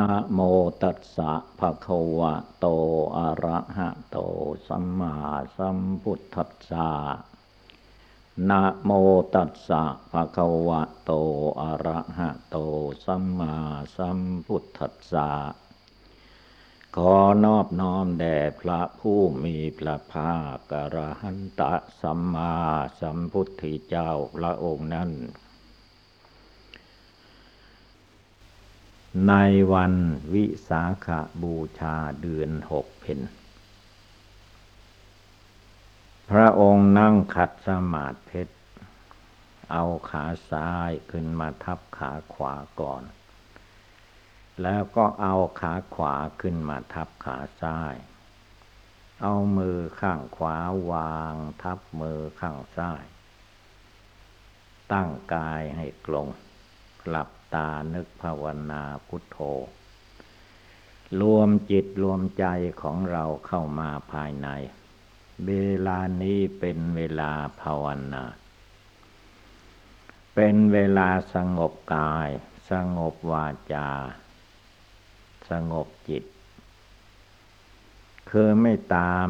นะโมตัสสะภะคะวะโตอะระหะโตสัมมาสัมพุทธัสสะนะโมตัสสะภะคะวะโตอะระหะโตสัมมาสัมพุทธัสสะขอนอบน้อมแด่พระผู้มีพระภาคกระหันตะสัมมาสัมพุทธเจ้าพระองค์นั้น ในวันวิสาขาบูชาเดือนหกเพนพระองค์นั่งขัดสมาธิเพชร เอาขาซ้ายขึ้นมาทับขาขวาก่อน แล้วก็เอาขาขวาขึ้นมาทับขาซ้าย เอามือข้างขวาวางทับมือข้างซ้าย ตั้งกายให้กลงหลับ ตานึกภาวนาพุทโธ รวมจิตรวมใจของเราเข้ามาภายใน เวลานี้เป็นเวลาภาวนา เป็นเวลาสงบกาย สงบวาจา สงบจิต คือไม่ตาม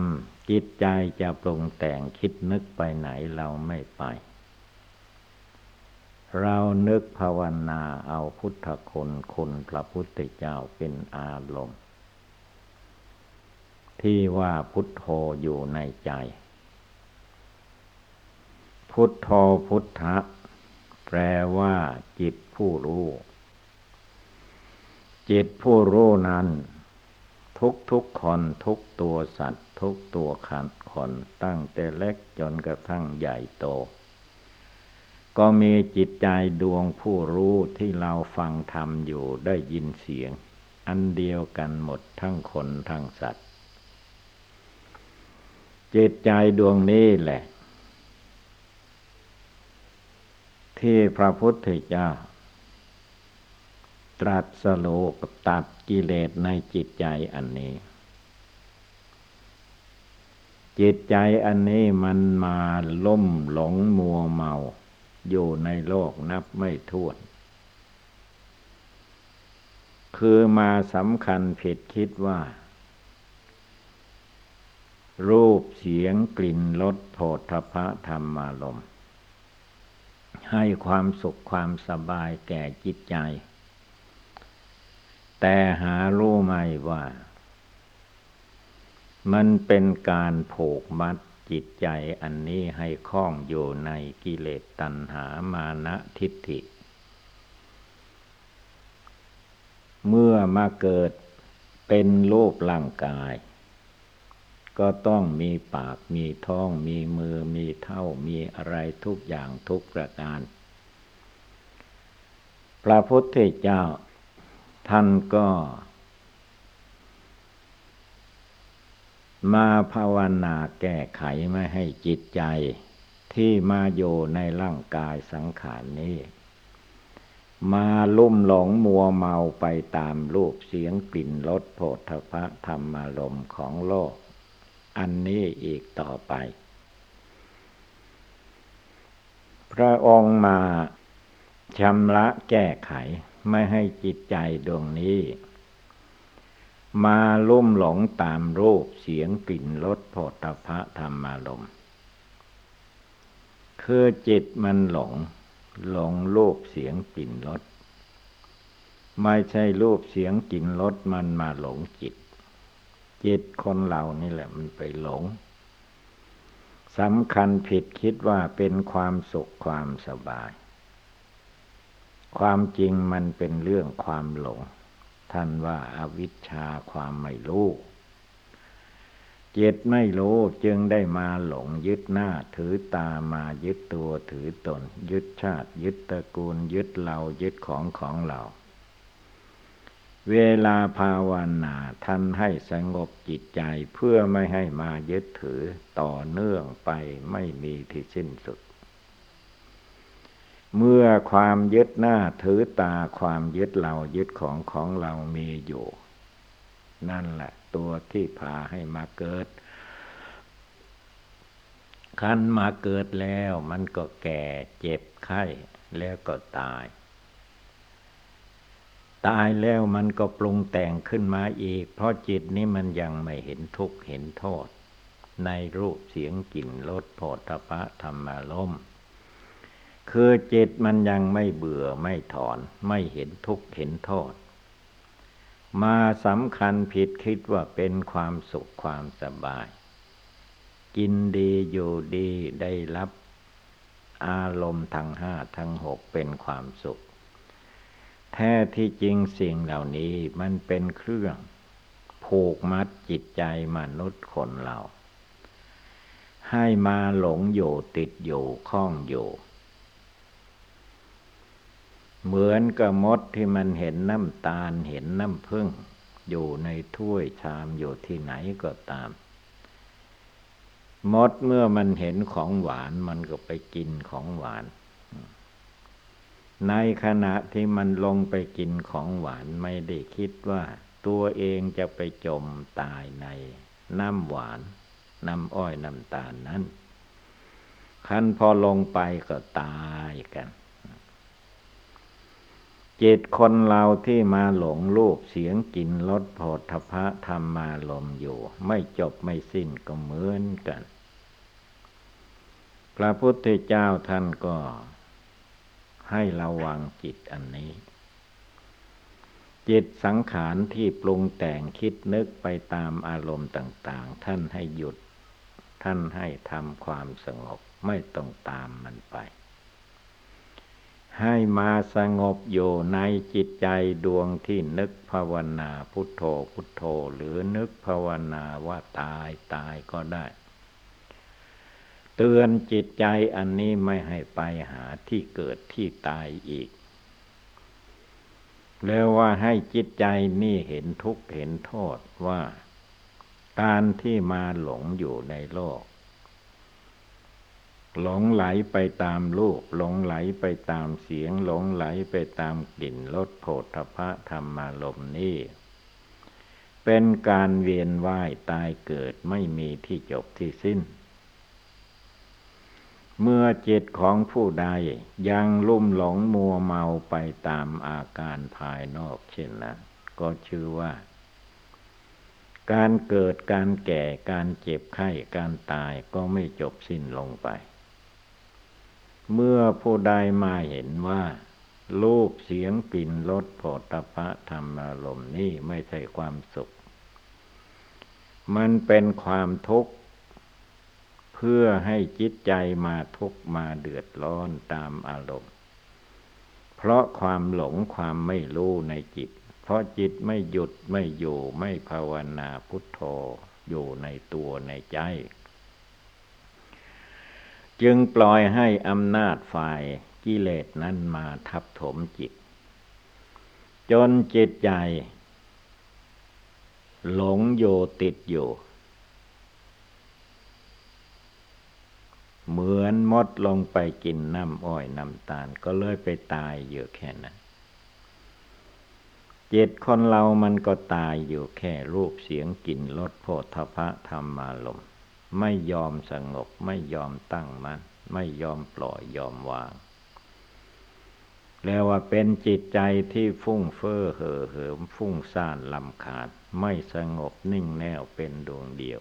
จิตใจจะปรุงแต่งคิดนึกไปไหนเราไม่ไป เรานึกภาวนาเอาพุทธคุณคุณพระพุทธเจ้าเป็นอารมณ์ ที่ว่าพุทโธอยู่ในใจ พุทโธพุทธะ แปลว่าจิตผู้รู้ จิตผู้รู้นั้น ทุกทุกคนทุกตัวสัตว์ ทุกตัวขันคนตั้งแต่เล็กจนกระทั่งใหญ่โต ก็มีจิตใจดวงผู้รู้ที่เราฟังธรรมอยู่ได้ยินเสียง อันเดียวกันหมดทั้งคนทั้งสัตว์ จิตใจดวงนี้แหละ ที่พระพุทธเจ้า ตรัสโลกตัดกิเลสในจิตใจอันนี้จิตใจอันนี้มันมาล่มหลงมัวเมา อยู่ในโลกนับไม่ถ้วน คือมาสำคัญผิดคิดว่า รูปเสียงกลิ่นรสโผฏฐะธรรมารมให้ความสุขความสบายแก่จิตใจ แต่หารู้ไหมว่า มันเป็นการผูกมัด จิตใจอันนี้ให้คล้องอยู่ในกิเลสตัณหามานะทิฏฐิ เมื่อมาเกิดเป็นโลกร่างกาย ก็ต้องมีปากมีท้องมีมือมีเท่ามีอะไรทุกอย่างทุกประการ พระพุทธเจ้าท่านก็ มาภาวนาแก้ไขไม่ให้จิตใจ ที่มาอยู่ในร่างกายสังขารนี้ มาลุ่มหลงมัวเมาไปตามรูปเสียงกลิ่นรสโผฏฐะธรรมารมของโลก อันนี้อีกต่อไป พระองค์มาชำระแก้ไขไม่ให้จิตใจดวงนี้ มาลุ่มหลงตามรูปเสียงกลิ่นรสโผฏฐะธรรมารมคือจิตมันหลง หลงรูปเสียงกลิ่นรสไม่ใช่รูปเสียงกลิ่นรสมันมาหลงจิต จิตคนเรานี่แหละมันไปหลงสำคัญผิดคิดว่าเป็นความสุขความสบาย ความจริงมันเป็นเรื่องความหลง ท่านว่าอาวิชชาความไม่รู้เจตไม่รู้จึงได้มาหลงยึดหน้า ถือตามายึดตัวถือตน ยึดชาติ ยึดตระกูล ยึดเรายึดของของเรา เวลาภาวนาท่านให้สงบจิตใจเพื่อไม่ให้มายึดถือต่อเนื่องไปไม่มีที่สิ้นสุด เมื่อความยึดหน้าถือตาความยึดเรายึดของของเรามีอยู่ นั่นแหละ ตัวที่พาให้มาเกิด คันมาเกิดแล้วมันก็แก่เจ็บไข้แล้วก็ตาย ตายแล้วมันก็ปรุงแต่งขึ้นมาอีก เพราะจิตนี้มันยังไม่เห็นทุกข์เห็นโทษ ในรูปเสียงกลิ่นรสโผฏฐะธรรมารม คือจิตมันยังไม่เบื่อไม่ถอน ไม่เห็นทุกข์เห็นโทษ มาสำคัญผิดคิดว่าเป็นความสุขความสบาย กินดีอยู่ดีได้รับอารมณ์ทั้งห้าทั้งหกเป็นความสุข แท้ที่จริงสิ่งเหล่านี้มันเป็นเครื่องผูกมัดจิตใจมนุษย์คนเรา ให้มาหลงอยู่ติดอยู่คล้องอยู่ เหมือนกับมดที่มันเห็นน้ำตาลเห็นน้ำผึ้งอยู่ในถ้วยชามอยู่ที่ไหนก็ตาม มดเมื่อมันเห็นของหวานมันก็ไปกินของหวาน ในขณะที่มันลงไปกินของหวานไม่ได้คิดว่า ตัวเองจะไปจมตายในน้ำหวาน น้ำอ้อยน้ำตาลนั้นคันพอลงไปก็ตายกัน จิตคนเราที่มาหลงรูปเสียงกลิ่นรสโผฏฐพะธรรมาลมอยู่ ไม่จบไม่สิ้นก็เหมือนกัน พระพุทธเจ้าท่านก็ให้ระวังจิตอันนี้ จิตสังขารที่ปรุงแต่งคิดนึกไปตามอารมณ์ต่าง ๆ ท่านให้หยุด ท่านให้ทำความสงบไม่ต้องตามมันไป ให้มาสงบอยู่ในจิตใจดวงที่นึกภาวนาพุทโธพุทโธ หรือนึกภาวนาว่าตายตายก็ได้ เตือนจิตใจอันนี้ไม่ให้ไปหาที่เกิดที่ตายอีก แล้วว่าให้จิตใจนี่เห็นทุกข์เห็นโทษว่า การที่มาหลงอยู่ในโลก หลงไหลไปตามรูปหลงไหลไปตามเสียง หลงไหลไปตามกลิ่นรสโผฏฐพะธรรมารมนี้เป็นการเวียนว่ายตายเกิดไม่มีที่จบที่สิ้น เมื่อจิตของผู้ใดยังลุ่มหลงมัวเมาไปตามอาการภายนอกเช่นนั้นก็ชื่อว่า การเกิดการแก่การเจ็บไข้การตายก็ไม่จบสิ้นลงไป เมื่อผู้ใดมาเห็นว่ารูปเสียงกลิ่นรสโผฏฐะธรรมอารมณ์นี่ไม่ใช่ความสุข มันเป็นความทุกข์ เพื่อให้จิตใจมาทุกข์มาเดือดร้อนตามอารมณ์ เพราะความหลงความไม่รู้ในจิต เพราะจิตไม่หยุดไม่อยู่ไม่ภาวนาพุทโธอยู่ในตัวในใจ จึงปล่อยให้อำนาจฝ่ายกิเลสนั้นมาทับถมจิต จนจิตใจหลงโยติดอยู่ เหมือนมดลงไปกินน้ำอ้อยน้ำตาลก็เลยไปตายอยู่แค่นั้นจิตคนเรามันก็ตายอยู่แค่รูปเสียงกลิ่นรสโผฏฐพะธรรมารม ไม่ยอมสงบ ไม่ยอมตั้งมัน่นไม่ยอมปล่อยยอมวาง แล้วว่าเป็นจิตใจที่ฟุ้งเฟ้อเห่อเหิมฟุ้งซ่านลำขาด ไม่สงบนิ่งแน่วเป็นดวงเดียว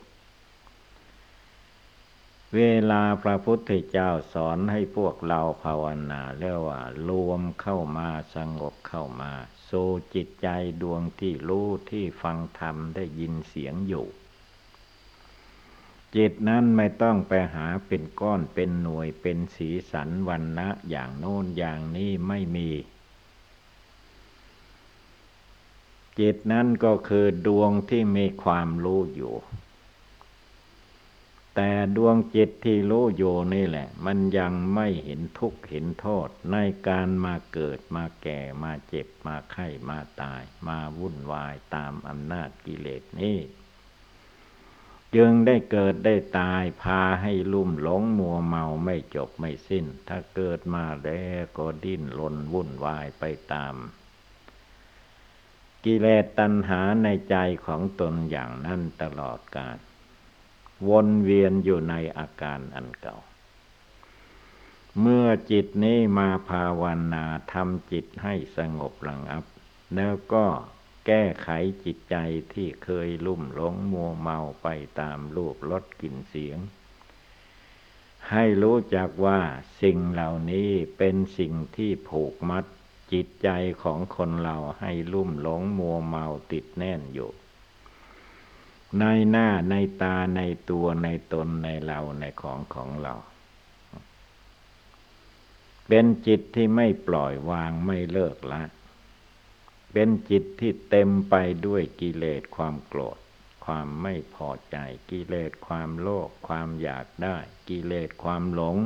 เวลาพระพุทธเจ้าสอนให้พวกเราภาวนาเรียกว่ารวมเข้ามาสงบเข้ามา โซจิตใจดวงที่รู้ที่ฟังธรรมได้ยินเสียงอยู่ จิตนั้นไม่ต้องไปหาเป็นก้อนเป็นหน่วยเป็นสีสันวันนะอย่างโน้นอย่างนี้ไม่มี จิตนั้นก็คือดวงที่มีความรู้อยู่ แต่ดวงจิตที่รู้อยู่นี่แหละ มันยังไม่เห็นทุกข์เห็นโทษในการมาเกิดมาแก่มาเจ็บมาไข้มาตาย มาวุ่นวายตามอำนาจกิเลสนี้ จึงได้เกิดได้ตายพาให้ลุ่มหลงมัวเมาไม่จบไม่สิ้น ถ้าเกิดมาแล้วก็ดิ้นรนวุ่นวายไปตาม กิเลสตัณหาในใจของตนอย่างนั้นตลอดกาลวนเวียนอยู่ในอาการอันเก่า เมื่อจิตนี้มาภาวนาทำจิตให้สงบระงับ แล้วก็ แก้ไขจิตใจที่เคยลุ่มหลงมัวเมาไปตามรูปรสกลิ่นเสียง ให้รู้จักว่าสิ่งเหล่านี้เป็นสิ่งที่ผูกมัดจิตใจของคนเราให้ลุ่มหลงมัวเมาติดแน่นอยู่ในหน้าในตาในตัวในตนในเราในของของเรา เป็นจิตที่ไม่ปล่อยวางไม่เลิกละ เป็นจิตที่เต็มไปด้วยกิเลสความโกรธ ความไม่พอใจ กิเลสความโลภความอยากได้ กิเลสความหลง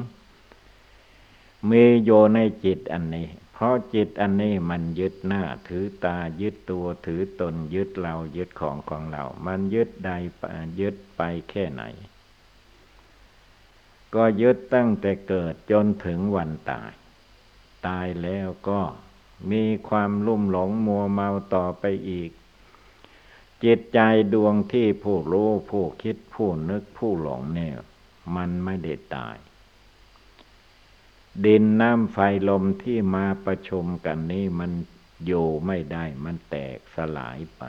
มีโยในจิตอันนี้ เพราะจิตอันนี้มันยึดหน้าถือตายึดตัวถือตนยึดเรายึดของของเรา มันยึดใดยึดไปแค่ไหน ก็ยึดตั้งแต่เกิดจนถึงวันตาย ตายแล้วก็ มีความลุ่มหลงมัวเมาต่อไปอีก จิตใจดวงที่ผู้รู้ผู้คิดผู้นึกผู้หลงเนี่ย มันไม่ได้ตาย ดินน้ำไฟลมที่มาประชุมกันนี้มันอยู่ไม่ได้มันแตกสลายไป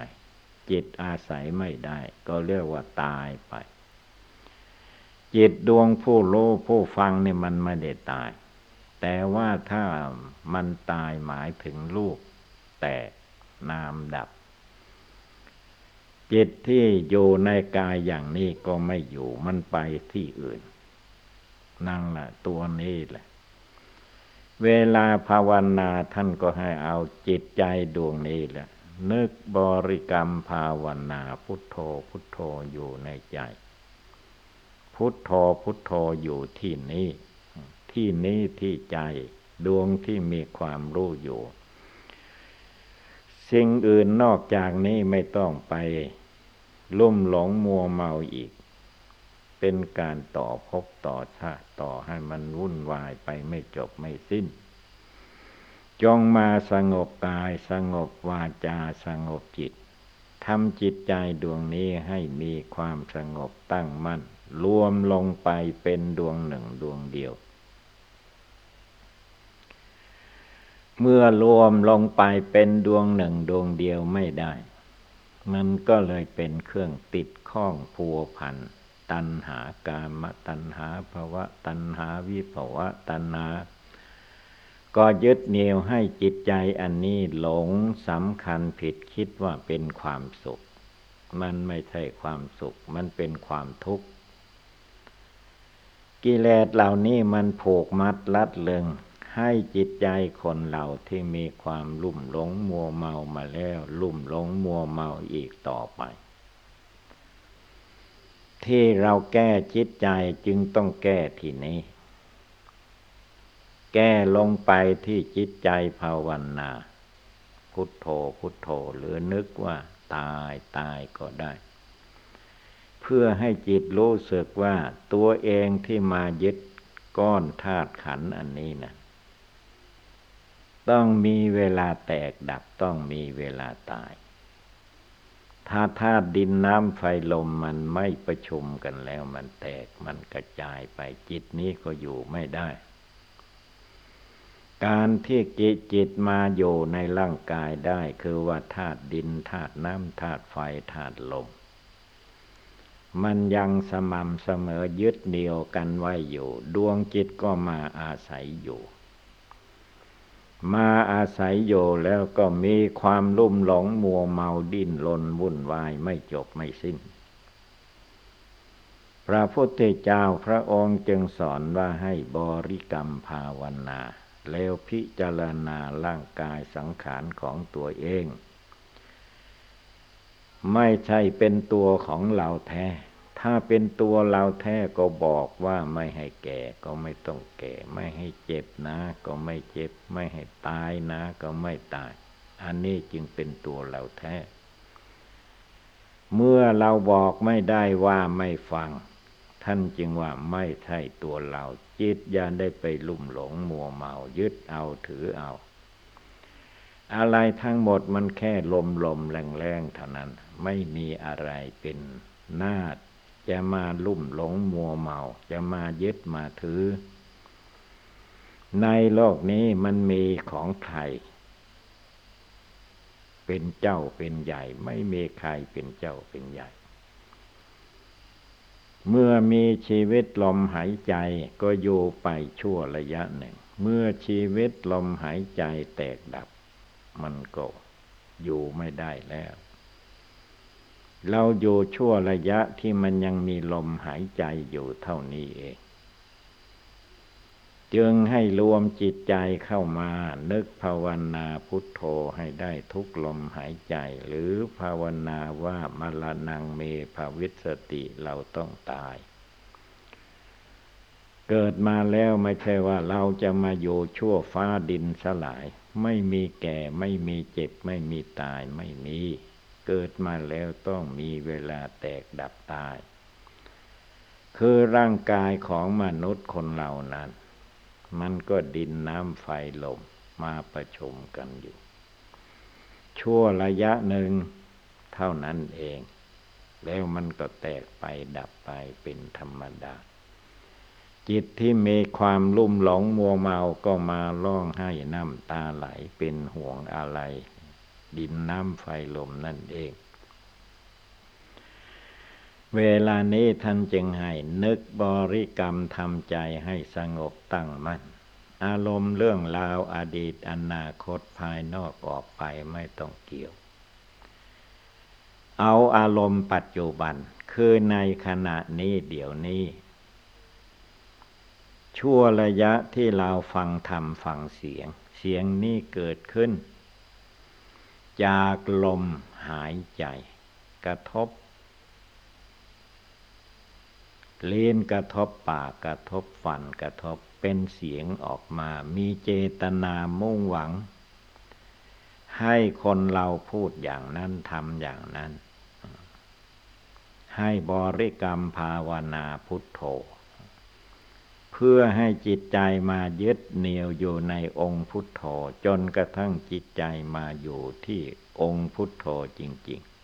จิตอาศัยไม่ได้ ก็เรียกว่าตายไป จิตดวงผู้รู้ผู้ฟังเนี่ยมันไม่ได้ตาย แต่ว่าถ้ามันตายหมายถึงรูปแตกนามดับ จิตที่อยู่ในกายอย่างนี้ก็ไม่อยู่มันไปที่อื่น นั่งละตัวนี้แหละ เวลาภาวนาท่านก็ให้เอาจิตใจดวงนี้แหละนึกบริกรรมภาวนาพุทโธพุทโธอยู่ในใจ พุทโธพุทโธอยู่ที่นี้ ที่นี้ที่ใจ ดวงที่มีความรู้อยู่ สิ่งอื่นนอกจากนี้ไม่ต้องไปลุ่มหลงมัวเมาอีก เป็นการต่อพบต่อชาติต่อให้มันวุ่นวายไปไม่จบไม่สิ้น จงมาสงบกายสงบวาจาสงบจิตทำจิตใจดวงนี้ให้มีความสงบตั้งมั่น รวมลงไปเป็นดวงหนึ่งดวงเดียว เมื่อรวมลงไปเป็นดวงหนึ่งดวงเดียวไม่ได้ มันก็เลยเป็นเครื่องติดข้องพัวพัน ตัณหากามตัณหาภาวะ ตัณหาวิภาวะ ตัณหา ก็ยึดเหนี่ยวให้จิตใจอันนี้หลงสำคัญผิดคิดว่าเป็นความสุข มันไม่ใช่ความสุข มันเป็นความทุกข์ กิเลสเหล่านี้มันผูกมัดลัดเลึง ให้จิตใจคนเราที่มีความลุ่มหลงมัวเมามาแล้ว ลุ่มหลงมัวเมาอีกต่อไป ที่เราแก้จิตใจจึงต้องแก้ที่นี้ แก้ลงไปที่จิตใจภาวนา พุทโธพุทโธหรือนึกว่า ตายตายก็ได้ เพื่อให้จิตรู้สึกว่าตัวเองที่มายึดก้อนธาตุขันอันนี้นะ ต้องมีเวลาแตกดับต้องมีเวลาตาย ถ้าธาตุดินน้ำไฟลมมันไม่ประชุมกันแล้วมันแตกมันกระจายไปจิตนี้ก็อยู่ไม่ได้ การที่กิจิตมาอยู่ในร่างกายได้คือว่าธาตุดินธาตุน้ำธาตุไฟธาตุลมมันยังสม่ำเสมอยึดเดียวกันไว้อยู่ ดวงจิตก็มาอาศัยอยู่ มาอาศัยอยู่แล้วก็มีความลุ่มหลงมัวเมาดิ้นรนวุ่นวายไม่จบไม่สิ้น พระพุทธเจ้าพระองค์จึงสอนว่าให้บริกรรมภาวนา แล้วพิจารณาร่างกายสังขารของตัวเอง ไม่ใช่เป็นตัวของเราแท้ ถ้าเป็นตัวเราแท้ก็บอกว่าไม่ให้แก่ก็ไม่ต้องแก่ ไม่ให้เจ็บนะ ก็ไม่เจ็บ ไม่ให้ตายนะ ก็ไม่ตาย อันนี้จึงเป็นตัวเราแท้ เมื่อเราบอกไม่ได้ว่าไม่ฟัง ท่านจึงว่าไม่ใช่ตัวเรา จิตยานได้ไปลุ่มหลงมัวเมายึดเอาถือเอาอะไรทั้งหมดมันแค่ลมลมแรงแรงเท่านั้น ไม่มีอะไรเป็นหน้า จะมาลุ่มหลงมัวเมา จะมายึดมาถือ ในโลกนี้มันมีของใคร เป็นเจ้าเป็นใหญ่ ไม่มีใครเป็นเจ้าเป็นใหญ่ เมื่อมีชีวิตลมหายใจก็อยู่ไปชั่วระยะหนึ่ง เมื่อชีวิตลมหายใจแตกดับ มันก็อยู่ไม่ได้แล้ว เราอยู่ชั่วระยะที่มันยังมีลมหายใจอยู่เท่านี้เอง จึงให้รวมจิตใจเข้ามานึกภาวนาพุทโธให้ได้ทุกลมหายใจ หรือภาวนาว่ามรณงเมภาวิสติเราต้องตายเกิดมาแล้วไม่ใช่ว่าเราจะมาอยู่ชั่วฟ้าดินสลาย ไม่มีแก่ไม่มีเจ็บ ไม่มีตายไม่มี เกิดมาแล้วต้องมีเวลาแตกดับตาย คือร่างกายของมนุษย์คนเหล่านั้น มันก็ดินน้ำไฟลมมาประชุมกันอยู่ ชั่วระยะหนึ่งเท่านั้นเอง แล้วมันก็แตกไปดับไปเป็นธรรมดา จิตที่มีความลุ่มหลงมัวเมาก็มาร้องให้น้ำตาไหลเป็นห่วงอะไร ดินน้ำไฟลมนั่นเอง เวลานี้ท่านจึงให้นึกบริกรรมทำใจให้สงบตั้งมัน่น อารมณ์เรื่องราวอดีตอนาคตภายนอกออกไปไม่ต้องเกี่ยว เอาอารมณ์ปัจจุบันคือในขณะนี้เดี๋ยวนี้ชั่วระยะที่เราฟังธรรมฟังเสียง เสียงนี้เกิดขึ้น จากลมหายใจ กระทบเลิ้นกระทบปากกระทบฟันกระทบเป็นเสียงออกมา มีเจตนามุ่งหวัง ให้คนเราพูดอย่างนั้นทำอย่างนั้น ให้บริกรรมภาวนาพุทโธ เพื่อให้จิตใจมายึดเหนี่ยวอยู่ในองค์พุทโธจนกระทั่งจิตใจมาอยู่ที่องค์พุทโธจริง ๆ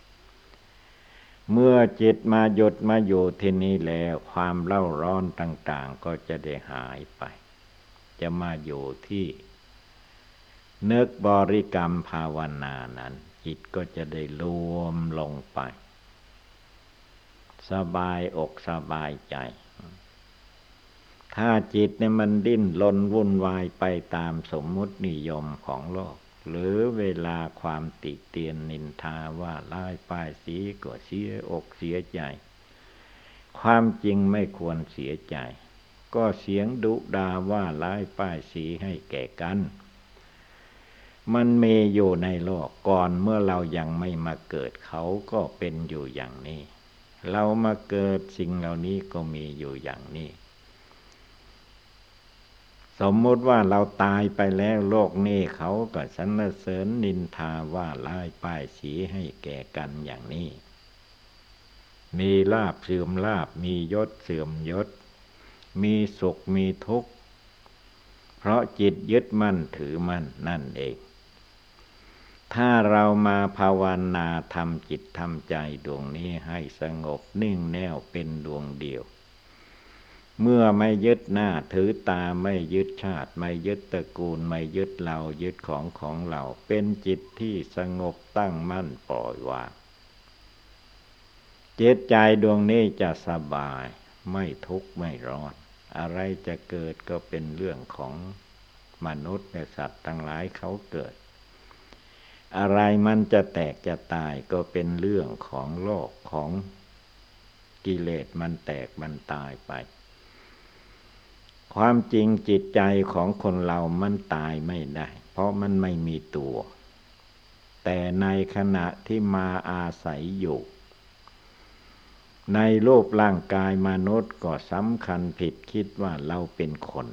เมื่อจิตมาหยุดมาอยู่ที่นี้แล้วความเล่าร้อนต่าง ๆ ก็จะได้หายไป จะมาอยู่ที่นึกบริกรรมภาวนานั้น จิตก็จะได้รวมลงไป สบายอกสบายใจ ถ้าจิตเนี่ยมันดิ้นลนวุ่นวายไปตามสมมุตินิยมของโลก หรือเวลาความติเตียนนินทาว่าลายป้ายสีก็เสียอกเสียใจ ความจริงไม่ควรเสียใจ ก็เสียงดุดาว่าลายป้ายสีให้แก่กัน มันมีอยู่ในโลกก่อนเมื่อเรายังไม่มาเกิดเขาก็เป็นอยู่อย่างนี้ เรามาเกิดสิ่งเหล่านี้ก็มีอยู่อย่างนี้ สมมติว่าเราตายไปแล้วโลกนี้เขาก็สรรเสริญนินทาว่าลายป้ายสีให้แก่กันอย่างนี้ มีลาบเสื่อมลาบมียศเสื่อมยศ มีสุขมีทุกข์ เพราะจิตยึดมั่นถือมั่นนั่นเอง ถ้าเรามาภาวนาทำจิตทำใจดวงนี้ให้สงบนิ่งแน่วเป็นดวงเดียว เมื่อไม่ยึดหน้าถือตาไม่ยึดชาติ ไม่ยึดตระกูลไม่ยึดเรายึดของของเราเป็นจิตที่สงบตั้งมั่นปล่อยวางจิตใจดวงนี้จะสบาย ไม่ทุกข์ไม่ร้อน อะไรจะเกิดก็เป็นเรื่องของมนุษย์และสัตว์ทั้งหลายเขาเกิด อะไรมันจะแตกจะตายก็เป็นเรื่องของโลกของกิเลสมันแตกมันตายไป ความจริงจิตใจของคนเรามันตายไม่ได้ เพราะมันไม่มีตัว แต่ในขณะที่มาอาศัยอยู่ ในรูปร่างกายมนุษย์ก็สำคัญผิดคิดว่าเราเป็นคน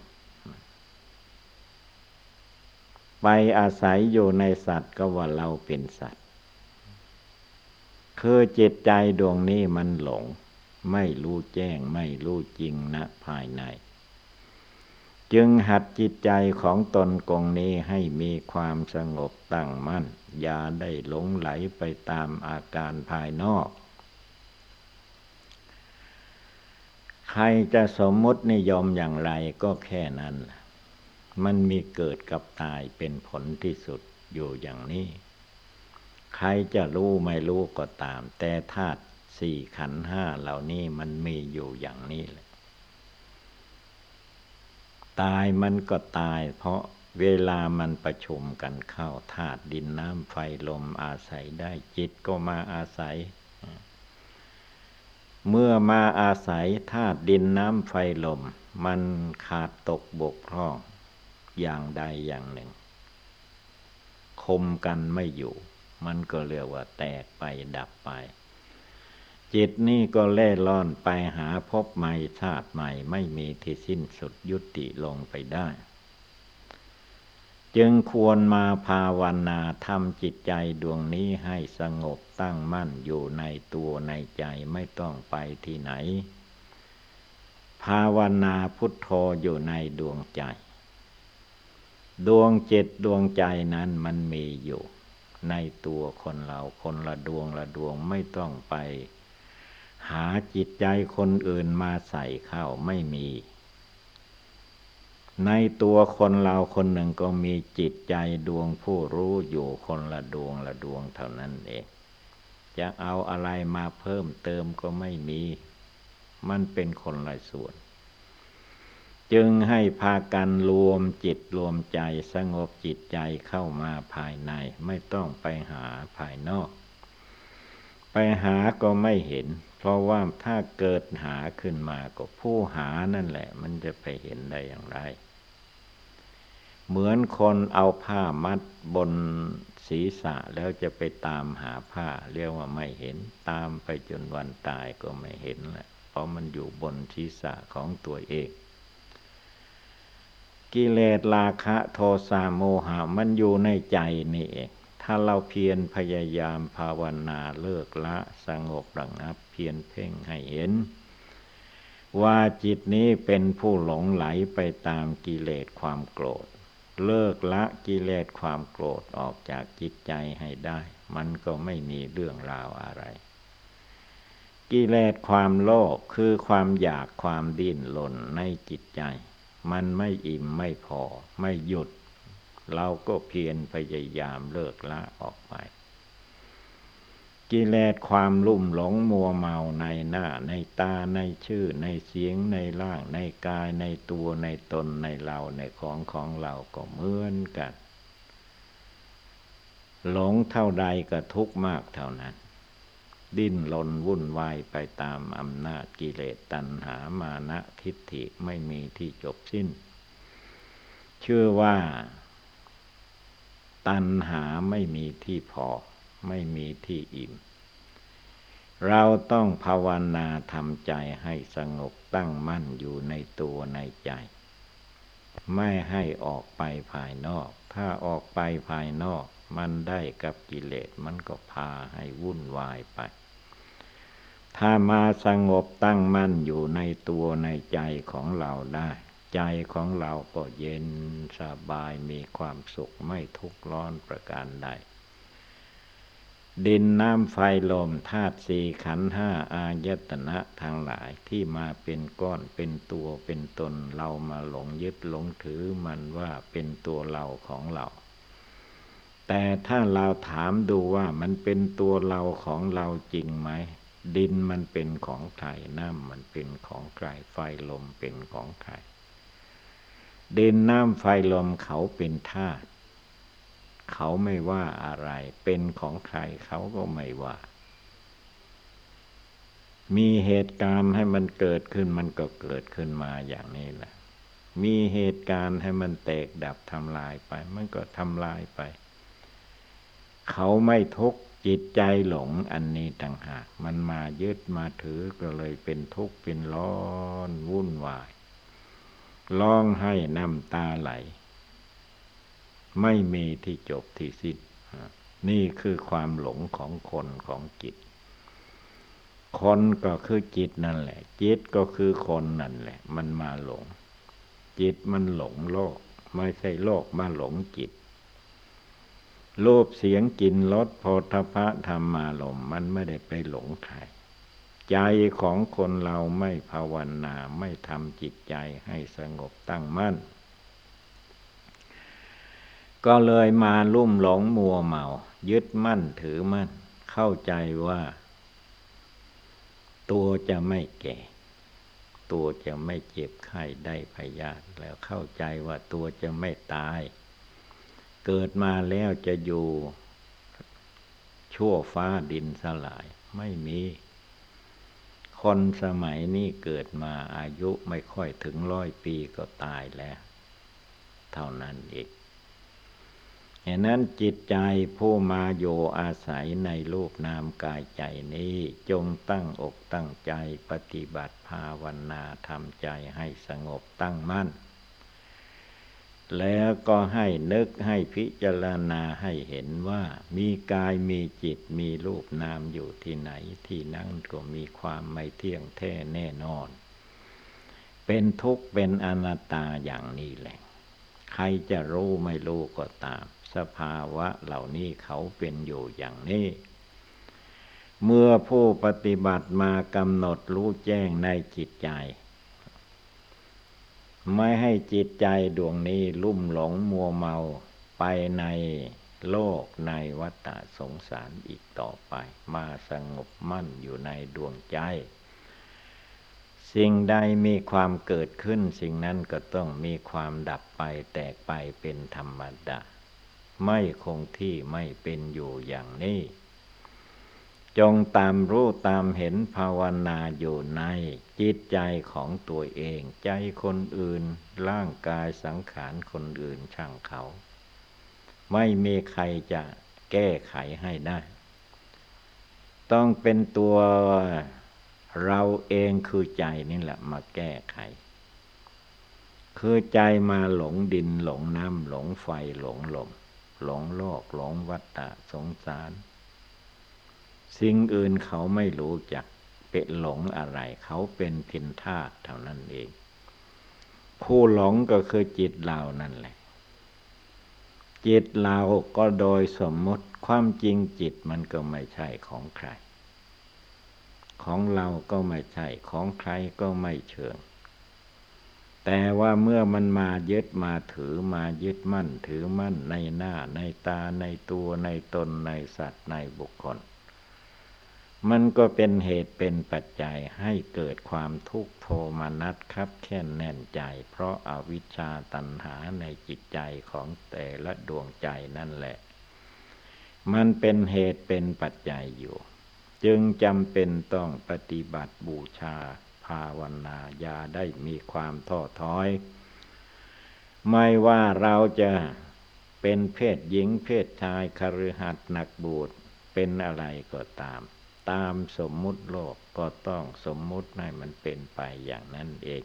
ไปอาศัยอยู่ในสัตว์ก็ว่าเราเป็นสัตว์ คือจิตใจดวงนี้มันหลง ไม่รู้แจ้งไม่รู้จริงนะภายใน จึงหัดจิตใจของตนกงนี้ให้มีความสงบตั้งมั่น อย่าได้หลงไหลไปตามอาการภายนอก ใครจะสมมตินิยมอย่างไรก็แค่นั้น มันมีเกิดกับตายเป็นผลที่สุดอยู่อย่างนี้ ใครจะรู้ไม่รู้ก็ตาม แต่ธาตุสี่ขันห้าเหล่านี้มันมีอยู่อย่างนี้แหละ ตายมันก็ตาย เพราะเวลามันประชุมกันเข้าธาตุดินน้ำไฟลมอาศัยได้จิตก็มาอาศัย เมื่อมาอาศัยธาตุดินน้ำไฟลม มันขาดตกบกพร่องอย่างใดอย่างหนึ่ง คมกันไม่อยู่ มันก็เรียกว่าแตกไปดับไป จิตนี่ก็เล่ล่อนไปหาพบใหม่ชาติใหม่ ไม่มีที่สิ้นสุดยุติลงไปได้ จึงควรมาภาวนาทำจิตใจดวงนี้ให้สงบตั้งมั่นอยู่ในตัวในใจไม่ต้องไปที่ไหน ภาวนาพุทโธอยู่ในดวงใจ ดวงจิตดวงใจนั้นมันมีอยู่ ในตัวคนเราคนละดวงละดวงไม่ต้องไป หาจิตใจคนอื่นมาใส่เข้าไม่มี ในตัวคนเราคนหนึ่งก็มีจิตใจดวงผู้รู้อยู่คนละดวงละดวงเท่านั้นเอง จะเอาอะไรมาเพิ่มเติมก็ไม่มี มันเป็นคนละส่วน จึงให้พากันรวมจิตรวมใจสงบจิตใจเข้ามาภายในไม่ต้องไปหาภายนอก ไปหาก็ไม่เห็น เพราะว่าถ้าเกิดหาขึ้นมาก็ผู้หานั่นแหละ มันจะไปเห็นได้อย่างไร เหมือนคนเอาผ้ามัดบนศีรษะแล้วจะไปตามหาผ้า เรียกว่าไม่เห็นตามไปจนวันตายก็ไม่เห็นแหละ เพราะมันอยู่บนศีรษะของตัวเอง กิเลสราคะโทสะโมหะมันอยู่ในใจนี่เองถ้าเราเพียรพยายามภาวนาเลิกละสงบระงับ พียรเพ่งให้เห็น ว่าจิตนี้เป็นผู้หลงไหลไปตามกิเลสความโกรธ เลิกละกิเลสความโกรธออกจากจิตใจให้ได้ มันก็ไม่มีเรื่องราวอะไร กิเลสความโลภคือความอยากความดิ้นรนในจิตใจ มันไม่อิ่มไม่พอไม่หยุด เราก็เพียรพยายามเลิกละออกไป กิเลสความลุ่มหลงมัวเมาในหน้า ในตาในชื่อ ในเสียงในร่าง ในกายในตัวในตนในเราในของของเราก็เหมือนกัน หลงเท่าใดก็ทุกข์มากเท่านั้น ดิ้นรนวุ่นวายไปตามอำนาจกิเลสตัณหามานะทิฏฐิไม่มีที่จบสิ้น เชื่อว่า ตัณหาไม่มีที่พอ ไม่มีที่อิ่ม เราต้องภาวนาทำใจให้สงบตั้งมั่นอยู่ในตัวในใจ ไม่ให้ออกไปภายนอก ถ้าออกไปภายนอก มันได้กับกิเลสมันก็พาให้วุ่นวายไป ถ้ามาสงบตั้งมั่นอยู่ในตัวในใจของเราได้ใจของเราก็เย็นสบายมีความสุขไม่ทุกข์ร้อนประการใด ดินน้ำไฟลมธาตุสี่ขันห้าอายตนะทางหลายที่มาเป็นก้อนเป็นตัวเป็นตนเรามาหลงยึดหลงถือมันว่าเป็นตัวเราของเรา แต่ถ้าเราถามดูว่ามันเป็นตัวเราของเราจริงไหม ดินมันเป็นของใครน้ำมันเป็นของใครไฟลมเป็นของใครดินน้ำไฟลมเขาเป็นธาตุ เขาไม่ว่าอะไร เป็นของใครเขาก็ไม่ว่า มีเหตุการณ์ให้มันเกิดขึ้นมันก็เกิดขึ้นมาอย่างนี้แหละ มีเหตุการณ์ให้มันแตกดับทำลายไป มันก็ทำลายไป เขาไม่ทุกข์จิตใจหลงอันนี้ต่างหาก มันมายึดมาถือก็เลยเป็นทุกข์เป็นร้อนวุ่นวายร้องให้น้ำตาไหล ไม่มีที่จบที่สิ้น นี่คือความหลงของคนของจิต คนก็คือจิตนั่นแหละ จิตก็คือคนนั่นแหละ มันมาหลง จิตมันหลงโลก ไม่ใช่โลกมาหลงจิตโลภเสียงกินรสโพธพะธรรมาลมมันไม่ได้ไปหลงใครใจของคนเราไม่ภาวนาไม่ทำจิตใจให้สงบตั้งมั่น ก็เลยมาลุ่มหลงมัวเมา ยึดมั่นถือมั่น เข้าใจว่า ตัวจะไม่แก่ ตัวจะไม่เจ็บไข้ได้พยาธิแล้วเข้าใจว่าตัวจะไม่ตาย เกิดมาแล้วจะอยู่ชั่วฟ้าดินสลายไม่มี คนสมัยนี้เกิดมาอายุไม่ค่อยถึงร้อยปีก็ตายแล้ว เท่านั้นเอง ฉะนั้นจิตใจผู้มาโยอาศัยในรูปนามกายใจนี้ จงตั้งอกตั้งใจปฏิบัติภาวนาทำใจให้สงบตั้งมั่น แล้วก็ให้นึกให้พิจารณาให้เห็นว่า มีกายมีจิตมีรูปนามอยู่ที่ไหนที่นั่นก็มีความไม่เที่ยงแท้แน่นอน เป็นทุกข์เป็นอนัตตาอย่างนี้แหละ ใครจะรู้ไม่รู้ก็ตาม สภาวะเหล่านี้เขาเป็นอยู่อย่างนี้ เมื่อผู้ปฏิบัติมากำหนดรู้แจ้งในจิตใจ ไม่ให้จิตใจดวงนี้ลุ่มหลงมัวเมาไปในโลกในวัฏสงสารอีกต่อไป มาสงบมั่นอยู่ในดวงใจ สิ่งใดมีความเกิดขึ้น สิ่งนั้นก็ต้องมีความดับไปแตกไปเป็นธรรมดา ไม่คงที่ไม่เป็นอยู่อย่างนี้ จงตามรู้ตามเห็นภาวนาอยู่ในจิตใจของตัวเอง ใจคนอื่น ร่างกายสังขารคนอื่นช่างเขา ไม่มีใครจะแก้ไขให้ได้ ต้องเป็นตัวเราเองคือใจนี่แหละมาแก้ไข คือใจมาหลงดินหลงน้ำหลงไฟหลงลม หลงโลกหลงวัฏฏะสงสาร สิ่งอื่นเขาไม่รู้จักเป็นหลงอะไร เขาเป็นพินธาตุเท่านั้นเอง ผู้หลงก็คือจิตเรานั่นแหละ จิตเราก็โดยสมมติความจริงจิตมันก็ไม่ใช่ของใคร ของเราก็ไม่ใช่ของใครก็ไม่เชิง แต่ว่าเมื่อมันมายึดมาถือมายึดมั่นถือมั่นในหน้าในตาในตัวในตนในสัตว์ในบุคคล มันก็เป็นเหตุเป็นปัจจัยให้เกิดความทุกข์โทมนัสครับแค่นแน่นใจ เพราะอาวิชชาตัณหาในจิตใจของแต่ละดวงใจนั่นแหละ มันเป็นเหตุเป็นปัจจัยอยู่ จึงจำเป็นต้องปฏิบัติบูชา ภาวนาอย่าได้มีความท้อถอย ไม่ว่าเราจะเป็นเพศหญิงเพศชายคฤหัสถ์นักบูตรเป็นอะไรก็ตาม ตามสมมุติโลกก็ต้องสมมุติให้มันเป็นไปอย่างนั้นเอง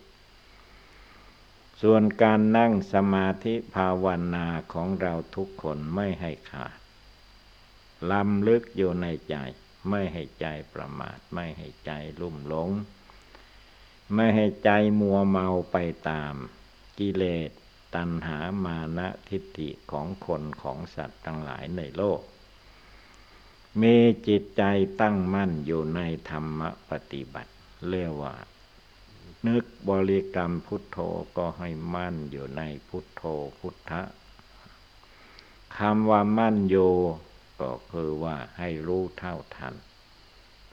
ส่วนการนั่งสมาธิภาวนาของเราทุกคนไม่ให้ขาดลำลึกอยู่ในใจ ไม่ให้ใจประมาท ไม่ให้ใจลุ่มหลง ไม่ให้ใจมัวเมาไปตาม กิเลสตัณหามานะทิฏฐิของคนของสัตว์ทั้งหลายในโลก มีจิตใจตั้งมั่นอยู่ในธรรมปฏิบัติ เรียกว่า นึกบริกรรมพุทโธก็ให้มั่นอยู่ในพุทโธพุทธะคำว่ามั่นโยก็คือว่าให้รู้เท่าทัน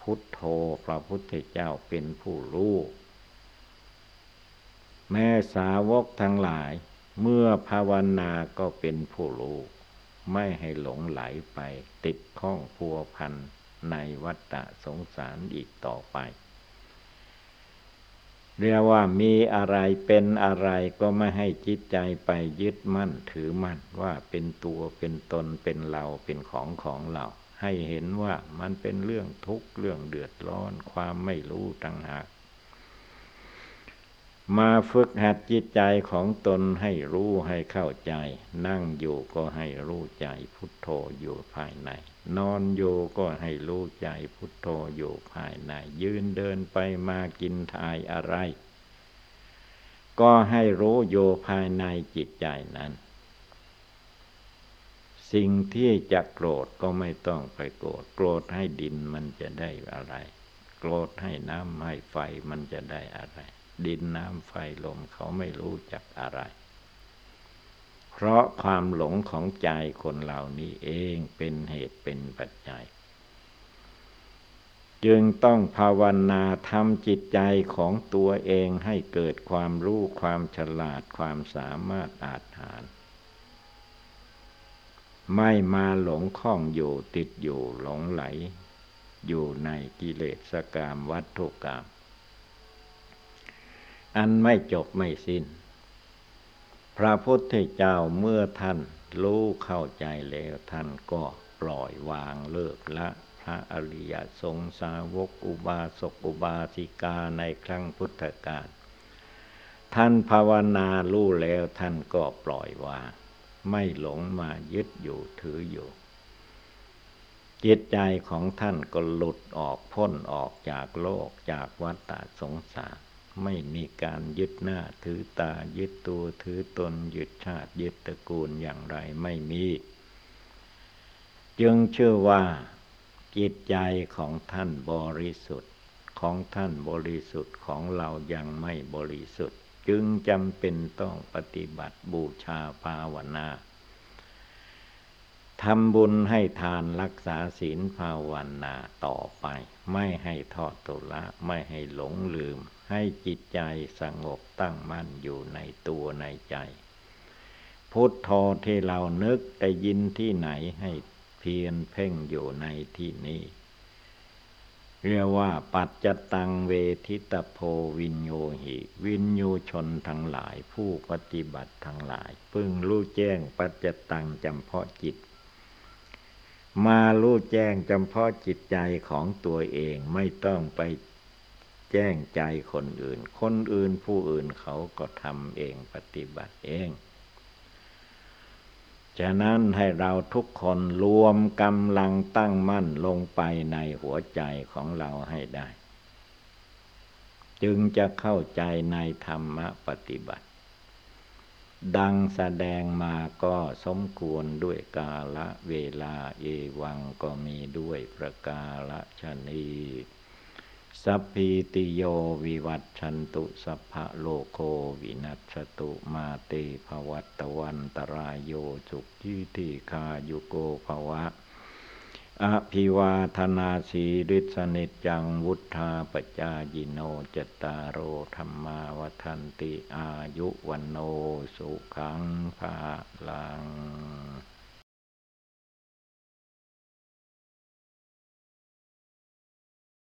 พุทโธพระพุทธเจ้าเป็นผู้รู้ แม้สาวกทั้งหลาย เมื่อภาวนาก็เป็นผู้รู้ไม่ให้หลงไหลไปติดข้องพัวพันในวัฏฏะสงสารอีกต่อไป เรียกว่ามีอะไรเป็นอะไรก็ไม่ให้จิตใจไปยึดมั่นถือมั่นว่าเป็นตัวเป็นตนเป็นเราเป็นของของเรา ให้เห็นว่ามันเป็นเรื่องทุกข์เรื่องเดือดร้อนความไม่รู้ต่างหาก มาฝึกหัดจิตใจของตนให้รู้ให้เข้าใจ นั่งอยู่ก็ให้รู้ใจพุทโธอยู่ภายใน นอนอยู่ก็ให้รู้ใจพุทโธอยู่ภายใน ยืนเดินไปมากินทายอะไร ก็ให้รู้โยภายในจิตใจนั้น สิ่งที่จะโกรธก็ไม่ต้องไปโกรธโกรธให้ดินมันจะได้อะไร โกรธให้น้ำให้ไฟมันจะได้อะไร ดินน้ำไฟลมเขาไม่รู้จักอะไร เพราะความหลงของใจคนเหล่านี้เองเป็นเหตุเป็นปัจจัย จึงต้องภาวนาทำจิตใจของตัวเองให้เกิดความรู้ความฉลาดความสามารถอาจหารไม่มาหลงคล้องอยู่ติดอยู่หลงไหล อยู่ในกิเลสกามวัตถุกรรม อันไม่จบไม่สิน้น พระพุทธเจ้าเมื่อท่านรู้เข้าใจแล้วท่านก็ปล่อยวางเลิกละ พระอริยสงสาวกอุบาสกอุบาสิกาในครั้งพุทธกาลท่านภาวนารู้แล้วท่านก็ปล่อยวาง ไม่หลงมายึดอยู่ถืออยู่ จิตใจของท่านก็หลุดออกพ้นออกจากโลกจากวัฏฏสงสาร ไม่มีการยึดหน้าถือตายึดตัวถือตนยึดชาติยึดตระกูลอย่างไรไม่มี จึงเชื่อว่าจิตใจของท่านบริสุทธิ์ของท่านบริสุทธิ์ของเรายังไม่บริสุทธิ์ จึงจำเป็นต้องปฏิบัติบูชาภาวนาทำบุญให้ทานรักษาศีลภาวนาต่อไป ไม่ให้ทอดตุละไม่ให้หลงลืม ให้จิตใจสงบตั้งมั่นอยู่ในตัวในใจ พุทโธที่เรานึกได้ยินที่ไหนให้เพียรเพ่งอยู่ในที่นี้ เรียกว่าปัจจตังเวทิตโพวินโยหิ วินโยชนทั้งหลายผู้ปฏิบัติทั้งหลาย พึ่งรู้แจ้งปัจจตังจำเพาะจิตมารู้แจ้งจำเพาะจิตใจของตัวเองไม่ต้องไป แจ้งใจคนอื่น คนอื่นผู้อื่นเขาก็ทำเองปฏิบัติเอง ฉะนั้นให้เราทุกคนรวมกำลังตั้งมั่นลงไปในหัวใจของเราให้ได้ จึงจะเข้าใจในธรรมปฏิบัติ ดังแสดงมาก็สมควรด้วยกาละเวลาเอวังก็มีด้วยประกาละชนี สัพพิติโยวิวัตชันตุสัพพะโลโควินัสตุมาเตภวัตวันตรายโยจุกยิติคายุโกภวะ อภิวาธนาสีริสนิจังวุธาปจายิโนจตารโอธรรมาวทันติอายุวันโนสุขังภาลัง